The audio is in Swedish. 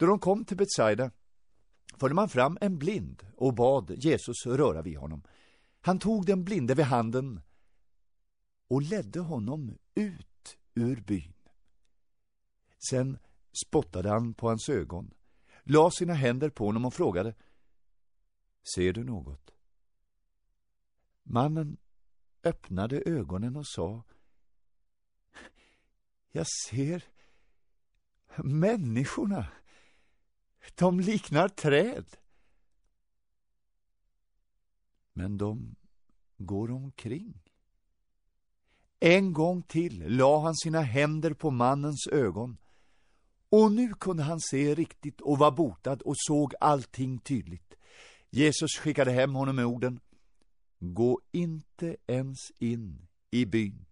Då de kom till Betsaida förde man fram en blind och bad Jesus röra vid honom. Han tog den blinde vid handen och ledde honom ut ur byn. Sen spottade han på hans ögon, la sina händer på honom och frågade Ser du något? Mannen öppnade ögonen och sa Jag ser människorna. De liknar träd. Men de går omkring. En gång till la han sina händer på mannens ögon och nu kunde han se riktigt och var botad och såg allting tydligt. Jesus skickade hem honom med orden Gå inte ens in i byn.